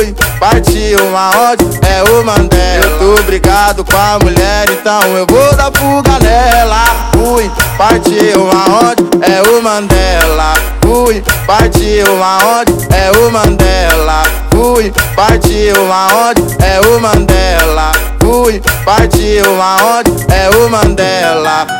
Fui, partiu aonde? É o Mandela. Eu tô brigado com a mulher, então eu vou dar fuga nela. Fui, partiu aonde? É o Mandela. Fui, partiu aonde? É o Mandela. Fui, partiu aonde? É o Mandela. Fui, partiu aonde? É o Mandela.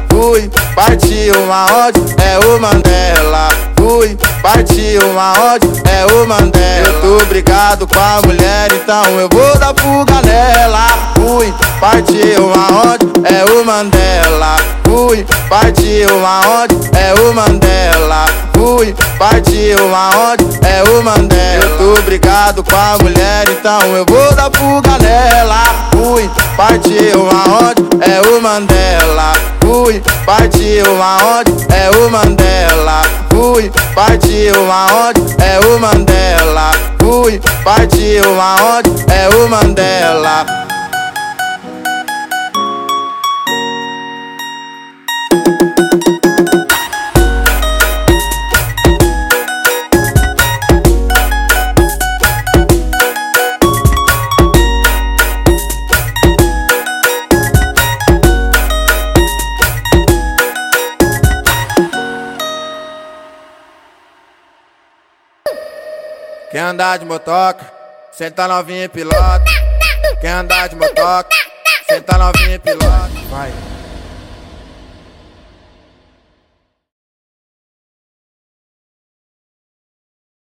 Fui, partiu aonde? É o Mandela. Fui, partiu aonde? É o Mandela. Eu tô brigado com a mulher, então eu vou dar fuga nela. Fui, partiu aonde? É o Mandela. Fui, partiu aonde? É o Mandela. Fui, partiu aonde? É o Mandela. Eu tô brigado com a mulher, então eu vou dar fuga nela. Fui, partiu aonde? É o Mandela. Fui, partiu aonde? É o Mandela. Fui, partiu aonde? É o Mandela. Fui, partiu aonde? É o Mandela. Quer andar de motoca? Senta novinha e pilota. Quer andar de motoca? Senta novinha e pilota. Vai.